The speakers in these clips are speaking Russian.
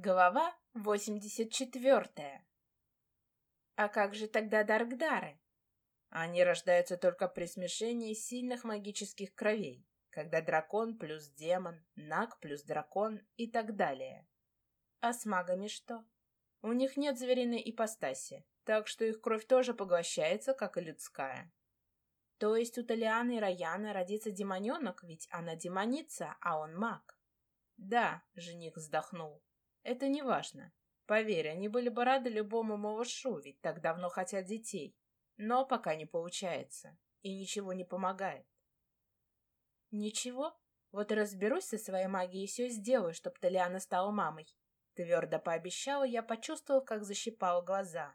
Глава 84. А как же тогда Даркдары? Они рождаются только при смешении сильных магических кровей, когда дракон плюс демон, наг плюс дракон и так далее. А с магами что? У них нет звериной ипостаси, так что их кровь тоже поглощается, как и людская. То есть у Талианы и Раяны родится демоненок, ведь она демоница, а он маг. Да, жених вздохнул. Это не важно. Поверь, они были бы рады любому малышу, ведь так давно хотят детей. Но пока не получается. И ничего не помогает. Ничего? Вот разберусь со своей магией и все сделаю, чтоб Талиана стала мамой. Твердо пообещала, я почувствовал, как защипал глаза.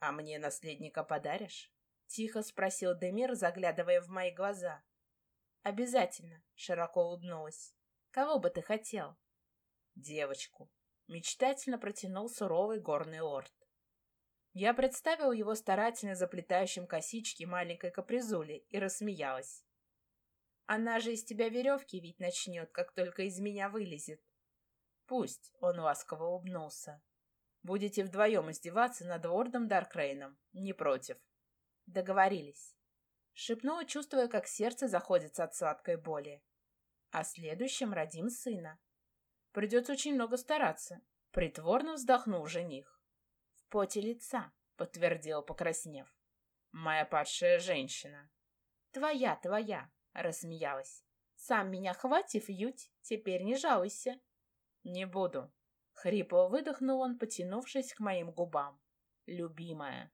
«А мне наследника подаришь?» — тихо спросил Демир, заглядывая в мои глаза. «Обязательно», — широко улыбнулась. «Кого бы ты хотел?» Девочку. Мечтательно протянул суровый горный лорд. Я представил его старательно заплетающим косички маленькой капризули и рассмеялась. Она же из тебя веревки ведь начнет, как только из меня вылезет. Пусть, он ласково улыбнулся. Будете вдвоем издеваться над лордом Даркрейном. Не против. Договорились. Шепнула, чувствуя, как сердце заходится от сладкой боли. А следующем родим сына. Придется очень много стараться. Притворно вздохнул жених. В поте лица, подтвердил, покраснев. Моя падшая женщина. Твоя, твоя, рассмеялась. Сам меня хватив, ють, теперь не жалуйся. Не буду. Хрипло выдохнул он, потянувшись к моим губам. Любимая.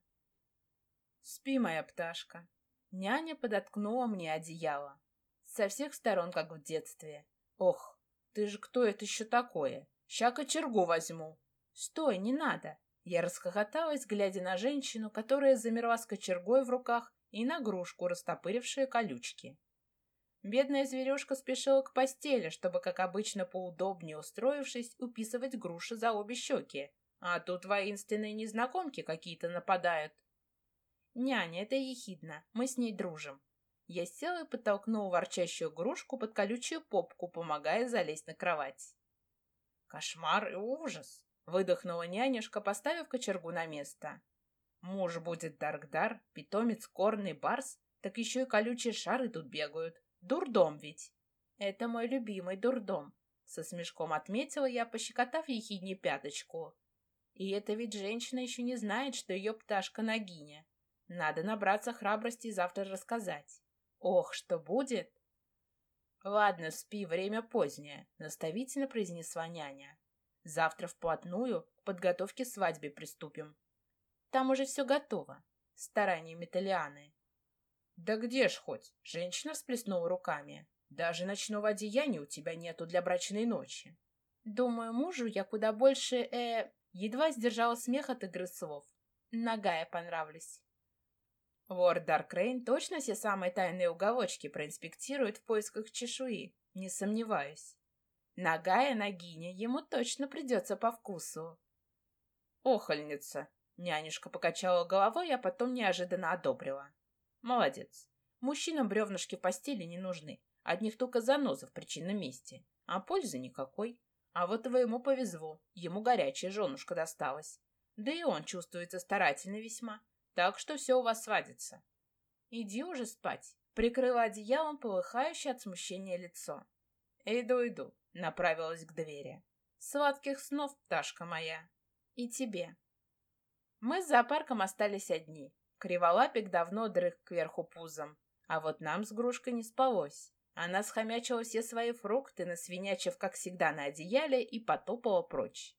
Спи, моя пташка. Няня подоткнула мне одеяло. Со всех сторон, как в детстве. Ох, ты же кто это еще такое? Ща кочергу возьму. Стой, не надо. Я расхохоталась, глядя на женщину, которая замерла с кочергой в руках и на грушку, растопырившие колючки. Бедная зверюшка спешила к постели, чтобы, как обычно, поудобнее устроившись, уписывать груши за обе щеки. А тут воинственные незнакомки какие-то нападают. Няня, это ехидно, мы с ней дружим. Я села и подтолкнула ворчащую игрушку под колючую попку, помогая залезть на кровать. «Кошмар и ужас!» — выдохнула нянюшка, поставив кочергу на место. «Муж будет Даркдар, питомец корный барс, так еще и колючие шары тут бегают. Дурдом ведь!» «Это мой любимый дурдом», — со смешком отметила я, пощекотав ехидне пяточку. «И это ведь женщина еще не знает, что ее пташка Нагиня. Надо набраться храбрости и завтра рассказать». Ох, что будет? Ладно, спи, время позднее, наставительно произнесла няня. Завтра вплотную к подготовке свадьбы приступим. Там уже все готово. Стараниями Талианы. Да где ж хоть? Женщина всплеснула руками. Даже ночного одеяния у тебя нету для брачной ночи. Думаю, мужу я куда больше, э... Едва сдержала смех от игры слов. Нагая понравлюсь. Лорд Даркрейн точно все самые тайные уголочки проинспектирует в поисках чешуи, не сомневаюсь. Нагая нагиня ему точно придется по вкусу. Охольница! Нянюшка покачала головой, а потом неожиданно одобрила. Молодец. Мужчинам бревнышки в постели не нужны. Одних только занозы в причинном месте. А пользы никакой. А вот твоему повезло. Ему горячая женушка досталась. Да и он чувствуется старательно весьма. Так что все у вас свадится. Иди уже спать. Прикрыла одеялом полыхающее от смущения лицо. Иду, иду. Направилась к двери. Сладких снов, пташка моя. И тебе. Мы с зоопарком остались одни. Криволапик давно дрых кверху пузом. А вот нам с Грушкой не спалось. Она схомячила все свои фрукты, насвинячив, как всегда, на одеяле и потопала прочь.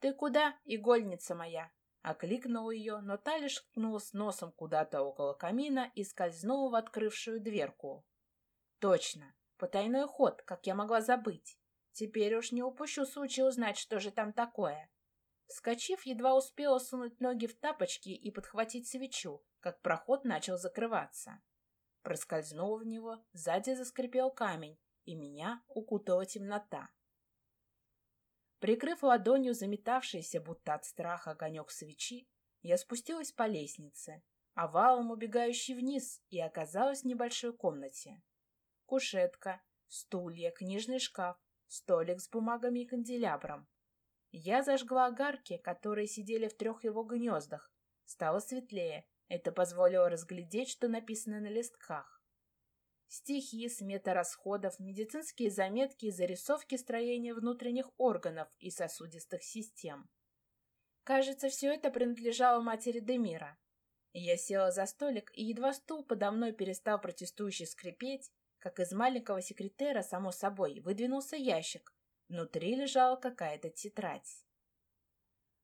«Ты куда, игольница моя?» Окликнул ее, но та лишь ткнулась носом куда-то около камина и скользнула в открывшую дверку. Точно, потайной ход, как я могла забыть. Теперь уж не упущу случая узнать, что же там такое. Вскочив, едва успела сунуть ноги в тапочки и подхватить свечу, как проход начал закрываться. Проскользнув в него, сзади заскрипел камень, и меня укутала темнота. Прикрыв ладонью заметавшийся, будто от страха, огонек свечи, я спустилась по лестнице, овалом убегающей вниз, и оказалась в небольшой комнате. Кушетка, стулья, книжный шкаф, столик с бумагами и канделябром. Я зажгла огарки, которые сидели в трех его гнездах. Стало светлее. Это позволило разглядеть, что написано на листках. Стихи, смета расходов, медицинские заметки и зарисовки строения внутренних органов и сосудистых систем. Кажется, все это принадлежало матери Демира. Я села за столик, и едва стул подо мной перестал протестующе скрипеть, как из маленького секретера, само собой, выдвинулся ящик. Внутри лежала какая-то тетрадь.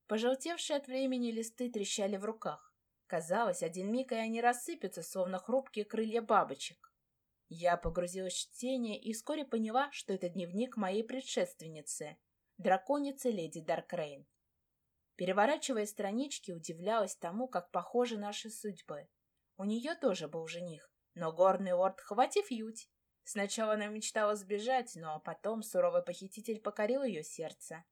Пожелтевшие от времени листы трещали в руках. Казалось, один миг, и они рассыпятся, словно хрупкие крылья бабочек. Я погрузилась в чтение и вскоре поняла, что это дневник моей предшественницы, драконицы леди Даркрейн. Переворачивая странички, удивлялась тому, как похожи наши судьбы. У нее тоже был жених, но горный лорд хватив ють. Сначала она мечтала сбежать, но потом суровый похититель покорил ее сердце.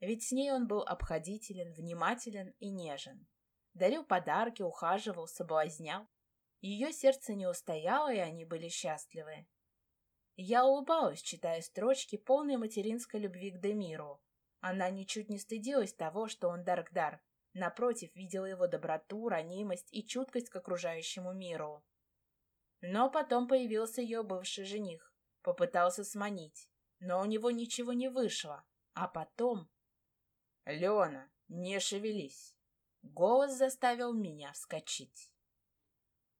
Ведь с ней он был обходителен, внимателен и нежен. Дарил подарки, ухаживал, соблазнял. Ее сердце не устояло, и они были счастливы. Я улыбалась, читая строчки, полной материнской любви к Демиру. Она ничуть не стыдилась того, что он Даркдар. Напротив, видела его доброту, ранимость и чуткость к окружающему миру. Но потом появился ее бывший жених. Попытался сманить. Но у него ничего не вышло. А потом... «Леона, не шевелись!» Голос заставил меня вскочить.